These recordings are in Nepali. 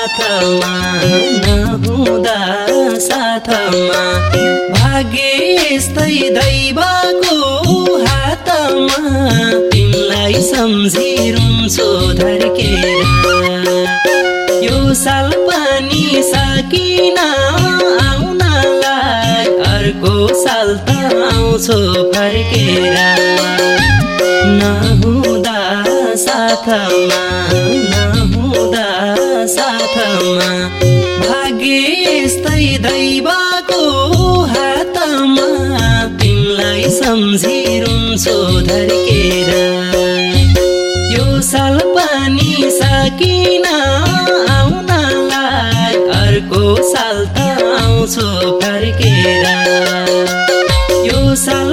साथमा नहुँदा साथमा। भाग्य यस्तै दैवको हातमा तिमीलाई सम्झिरहन्छु धर्केर। यो साल पानी सकिन आउनलाई अर्को साल त आउँछु फर्केर। नहुँदा साथमा साथमा भाग्य यस्तै दैवाको हातमा तिमीलाई सम्झिरहन्छु धर्केर यो साल पानी सकिन आउनलाई अर्को साल त आउँछु फर्केर। यो साल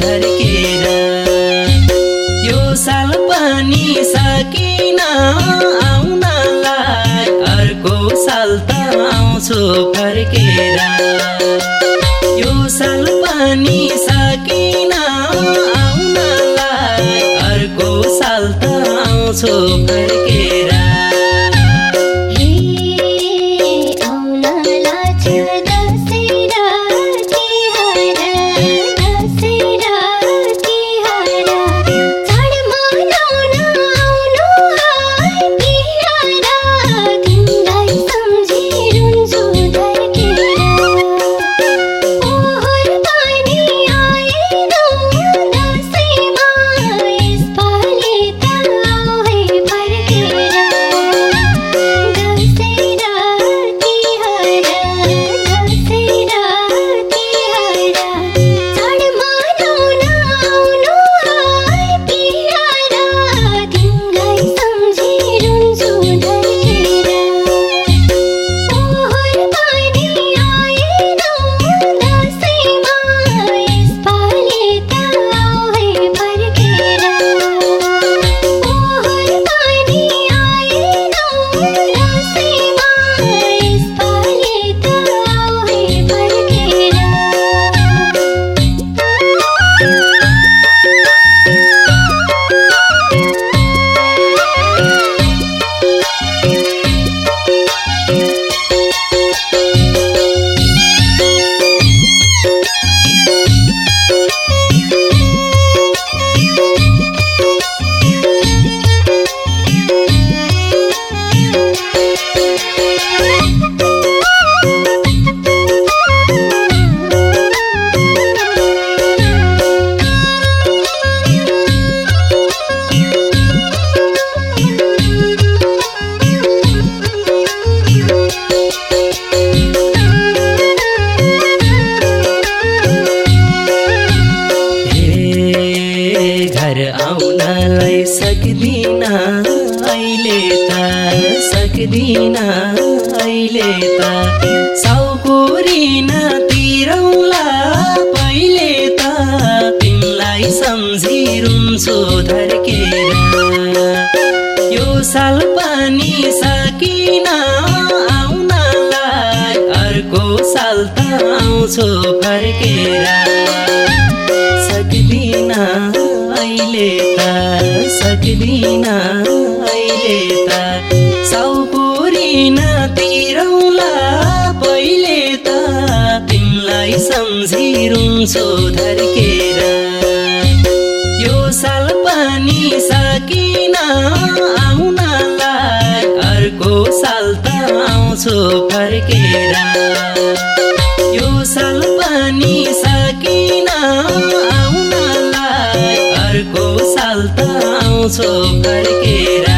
धर्केर यो साल पनि सकिन आउनलाई अर्को साल त आउँछु फर्केर यो साल पनि सकिन आउनलाई अर्को साल त आउँछु फर्केर सम्झिरहन्छु धर्केर यो साल पानी सकिन आउनलाई अर्को साल त आउँछु फर्केर। यो साल पानी सकिन आउनलाई अर्को साल त आउँछु फर्केर।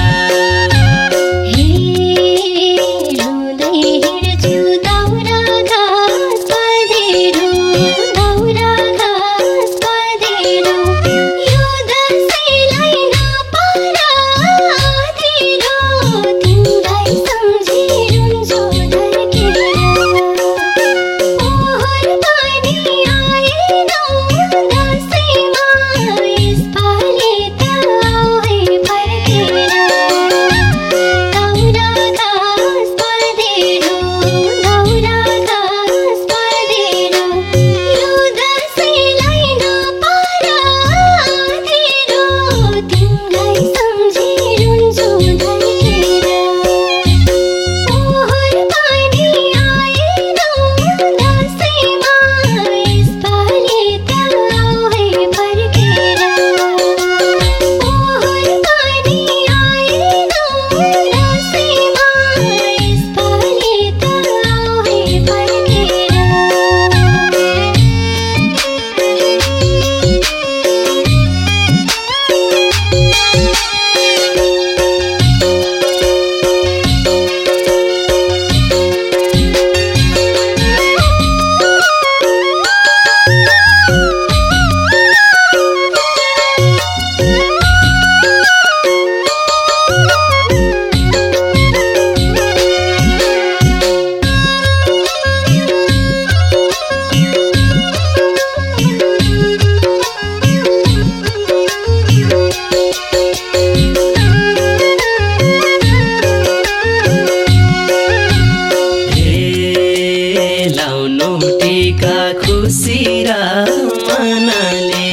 मनले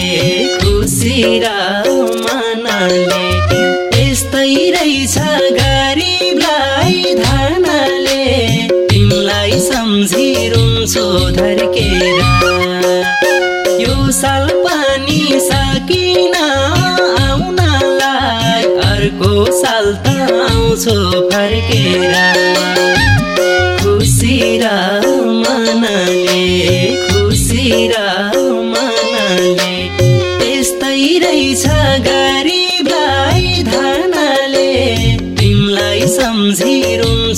खुसी र मनले। यस्तै रहेछ गरिबलाई धनले। तिमीलाई सम्झिरहन्छु धर्केर यो साल पानी सकिन आउनलाई अर्को साल त आउँछु फर्केर। खुसी र मन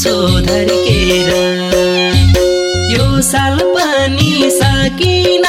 सोधर केरा यो साल पनि सकिन